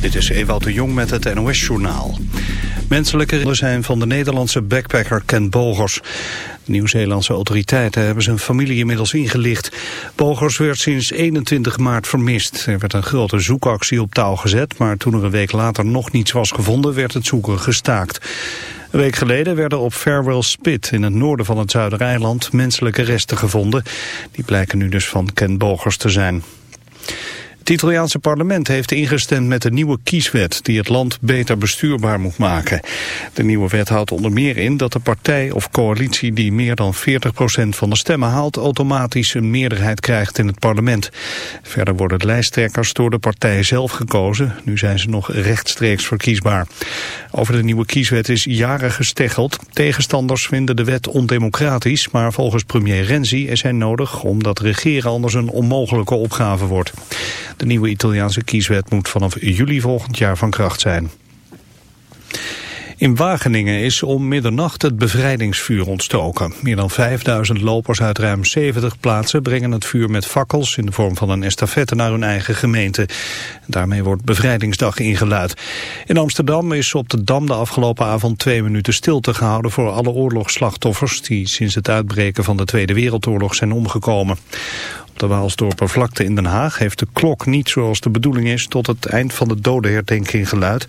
Dit is Ewout de Jong met het NOS-journaal. Menselijke zijn van de Nederlandse backpacker Ken Bogers. Nieuw-Zeelandse autoriteiten hebben zijn familie inmiddels ingelicht. Bogers werd sinds 21 maart vermist. Er werd een grote zoekactie op touw gezet, maar toen er een week later nog niets was gevonden, werd het zoeken gestaakt. Een week geleden werden op Farewell Spit in het noorden van het Zuidereiland menselijke resten gevonden. Die blijken nu dus van Ken Bogers te zijn. Het Italiaanse parlement heeft ingestemd met de nieuwe kieswet die het land beter bestuurbaar moet maken. De nieuwe wet houdt onder meer in dat de partij of coalitie die meer dan 40% van de stemmen haalt automatisch een meerderheid krijgt in het parlement. Verder worden lijsttrekkers door de partij zelf gekozen. Nu zijn ze nog rechtstreeks verkiesbaar. Over de nieuwe kieswet is jaren gesteggeld. Tegenstanders vinden de wet ondemocratisch, maar volgens premier Renzi is hij nodig omdat regeren anders een onmogelijke opgave wordt. De nieuwe Italiaanse kieswet moet vanaf juli volgend jaar van kracht zijn. In Wageningen is om middernacht het bevrijdingsvuur ontstoken. Meer dan 5000 lopers uit ruim 70 plaatsen brengen het vuur met fakkels in de vorm van een estafette naar hun eigen gemeente. Daarmee wordt bevrijdingsdag ingeluid. In Amsterdam is op de Dam de afgelopen avond twee minuten stilte gehouden voor alle oorlogsslachtoffers die sinds het uitbreken van de Tweede Wereldoorlog zijn omgekomen. Op de Waalsdorper vlakte in Den Haag heeft de klok niet zoals de bedoeling is tot het eind van de dodenherdenking geluid.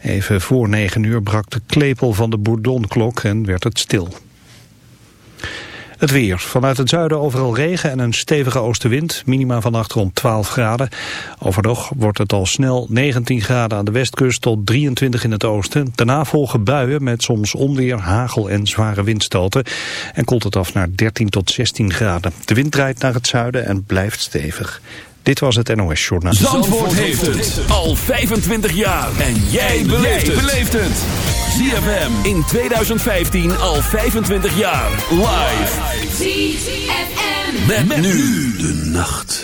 Even voor negen uur brak de klepel van de Bourdonklok en werd het stil. Het weer. Vanuit het zuiden overal regen en een stevige oostenwind. Minima vannacht rond 12 graden. Overdag wordt het al snel 19 graden aan de westkust tot 23 in het oosten. Daarna volgen buien met soms onweer, hagel en zware windstoten. En koelt het af naar 13 tot 16 graden. De wind draait naar het zuiden en blijft stevig. Dit was het NOS Journaal. Zandvoort, heeft het al 25 jaar. En jij beleeft het. ZFM in 2015 al 25 jaar. Live. ZFM. Met, met nu de nacht.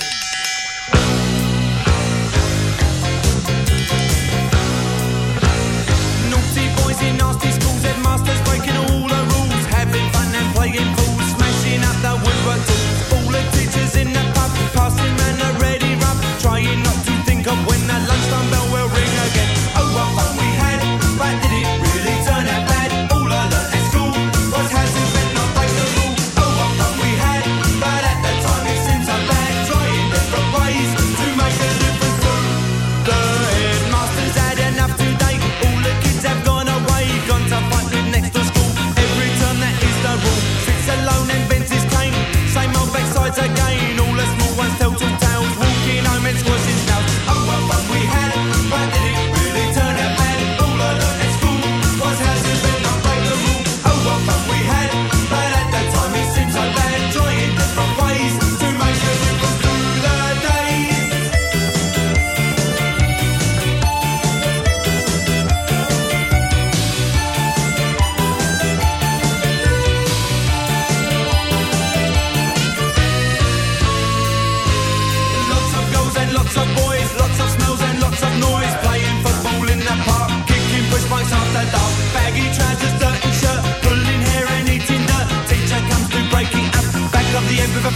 Naughty boys in nasty schools, headmasters breaking all the rules, having fun and playing pool, smashing up the woodwork tools. All the teachers in the pub,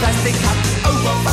plastic take over. Oh,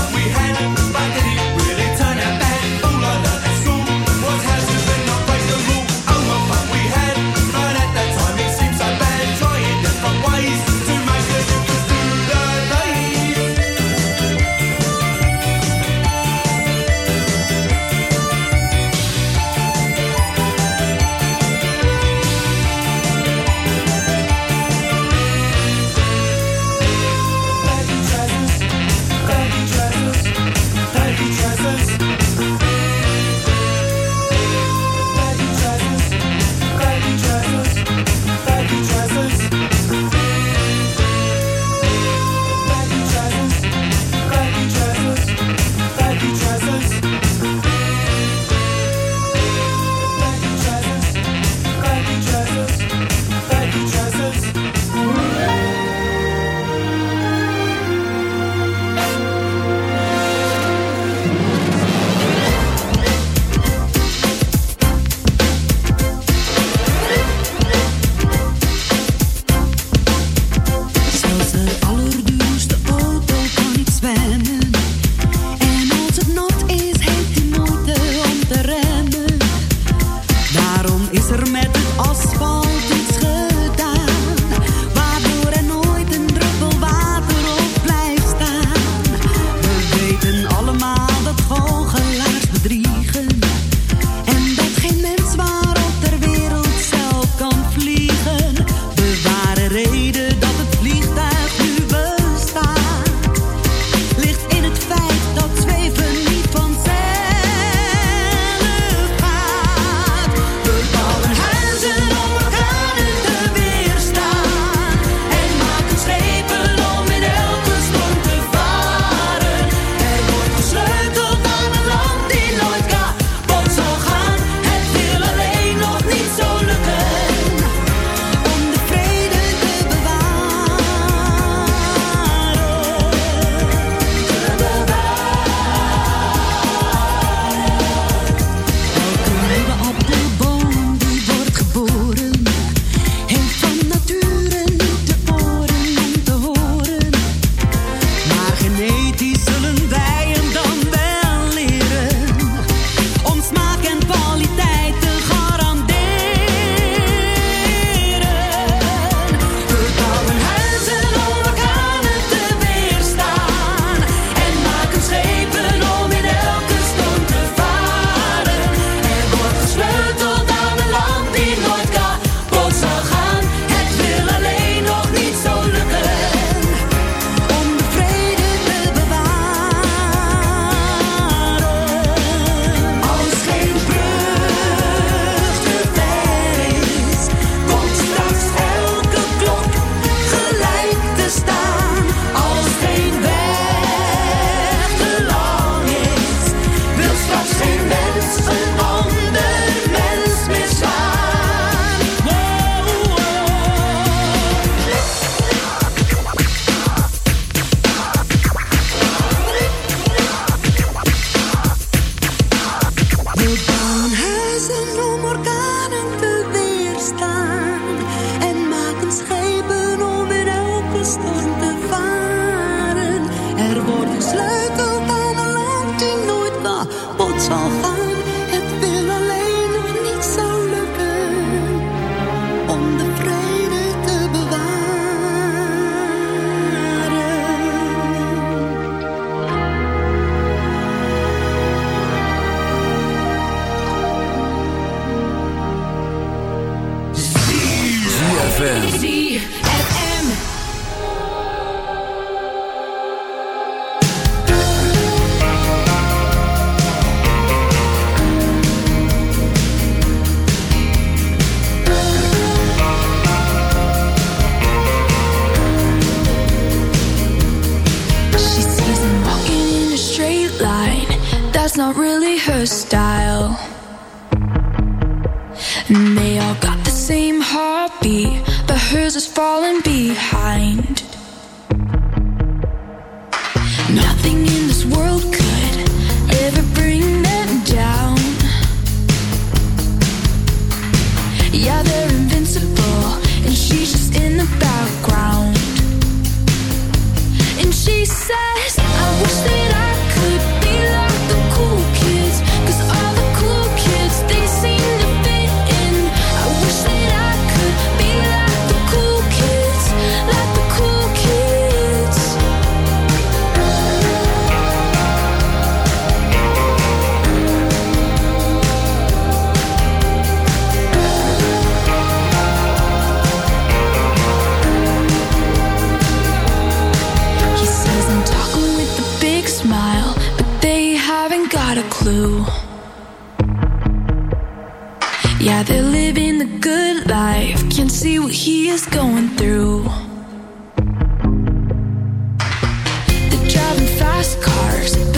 fast cars,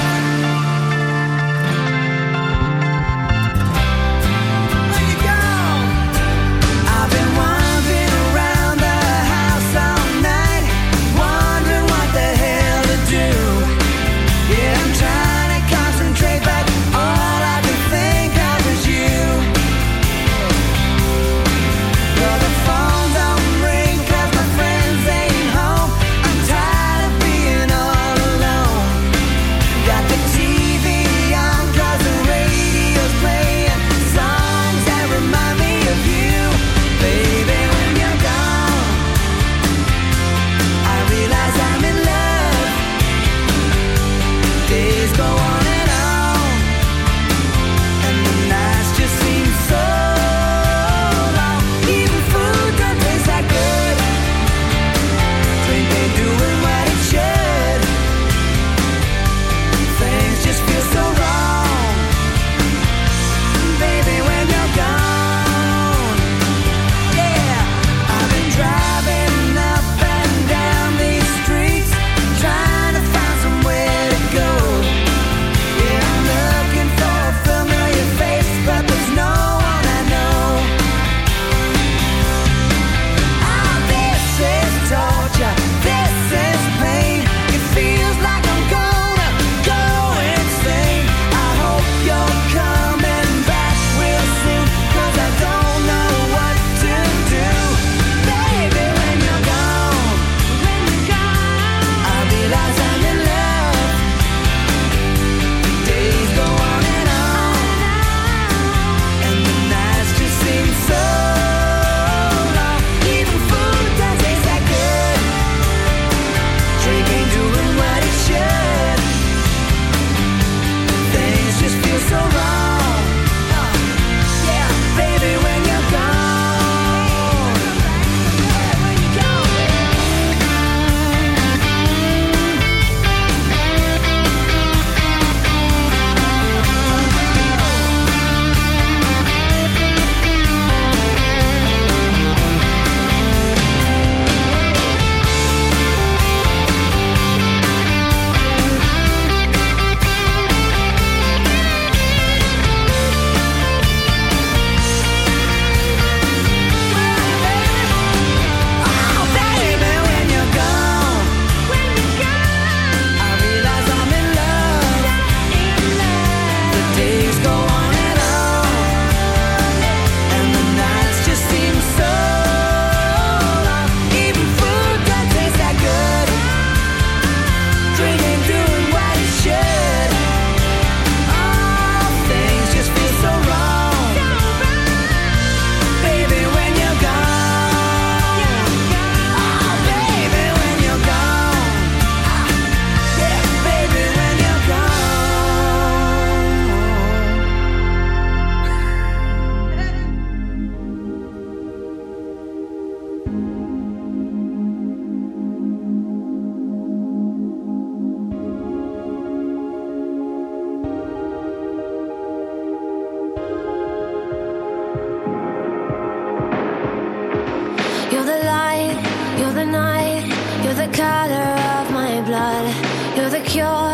You're the color of my blood. You're the cure.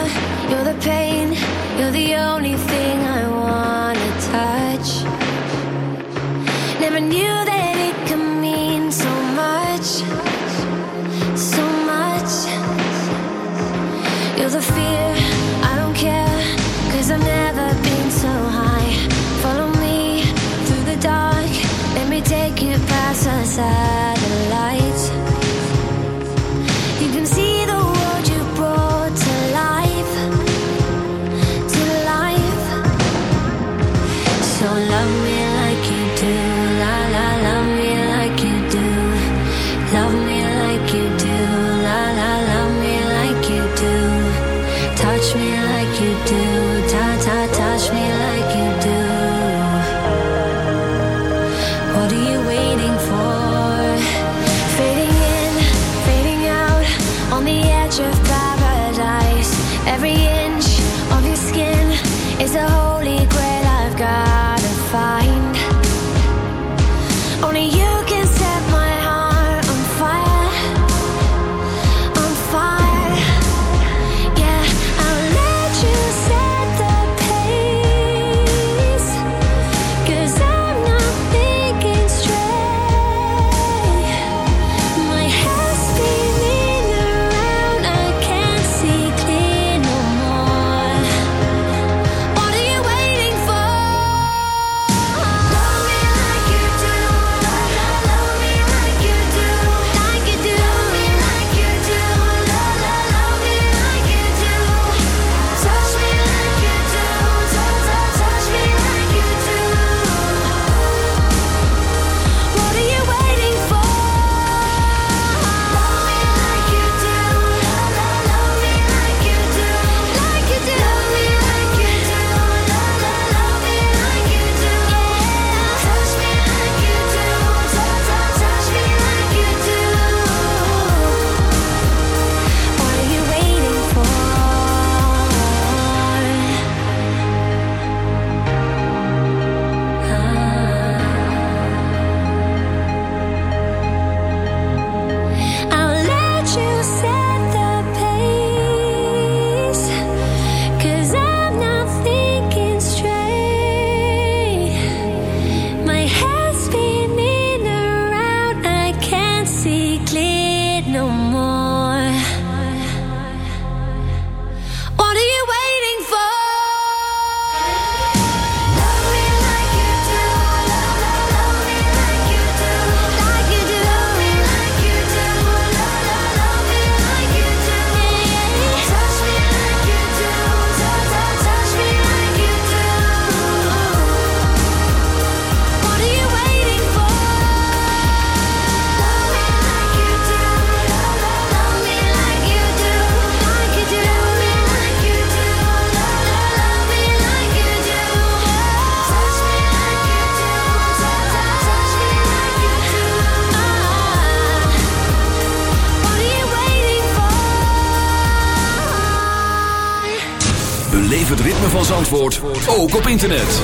ook op internet.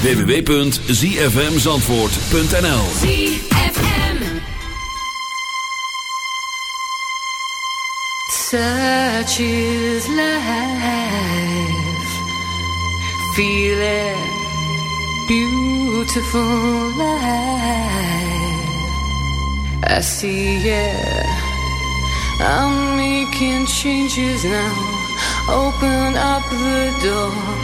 www.zfmzandvoort.nl ZFM Such is life. Feel Beautiful life. I see it. I'm making changes now. Open up the door.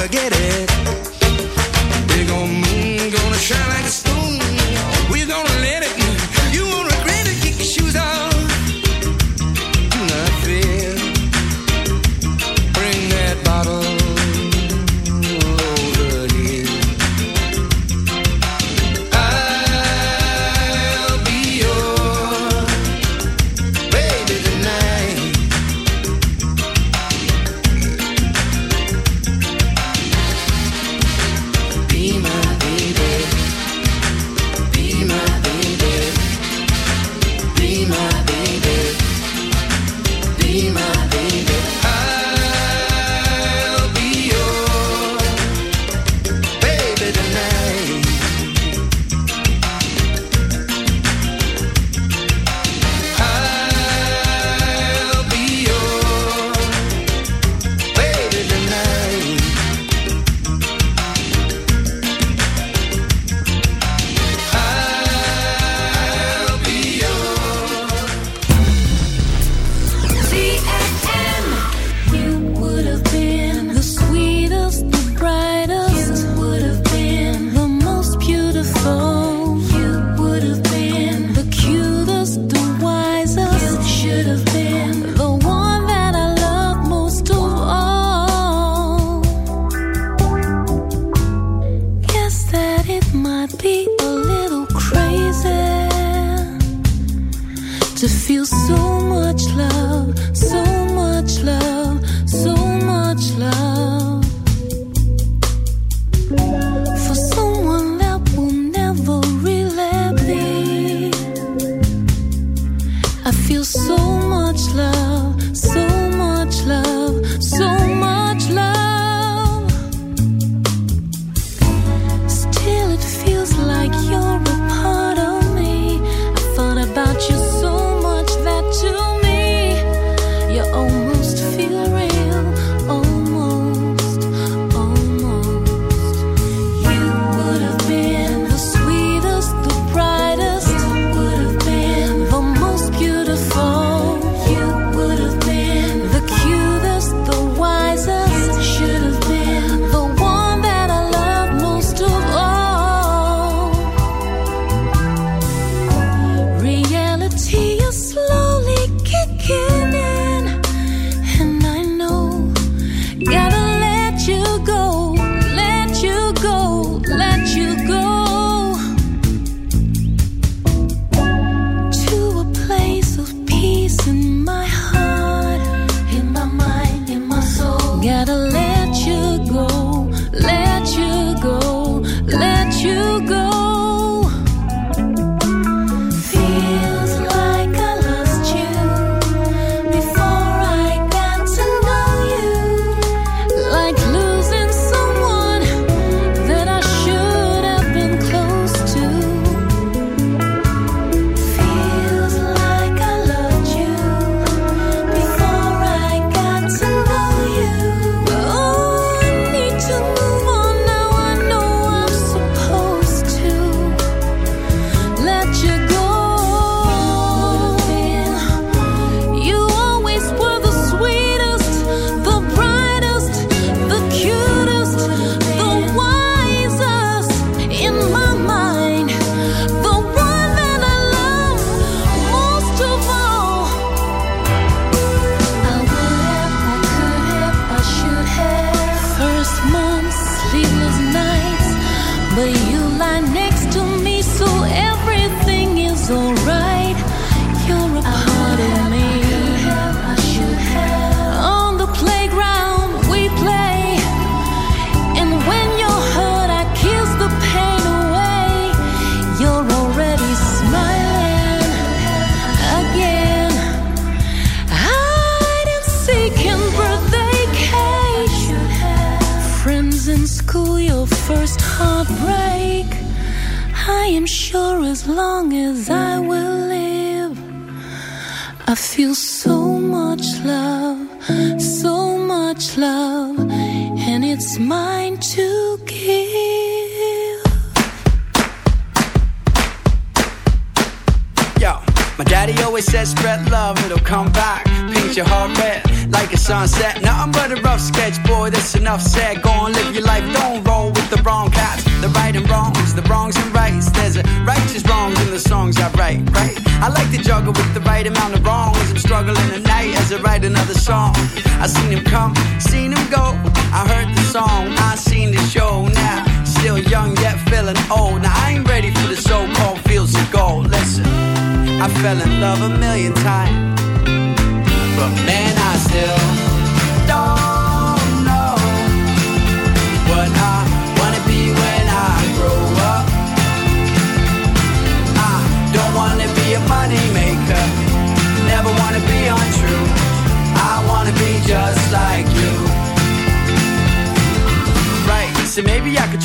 never get it. eu sou.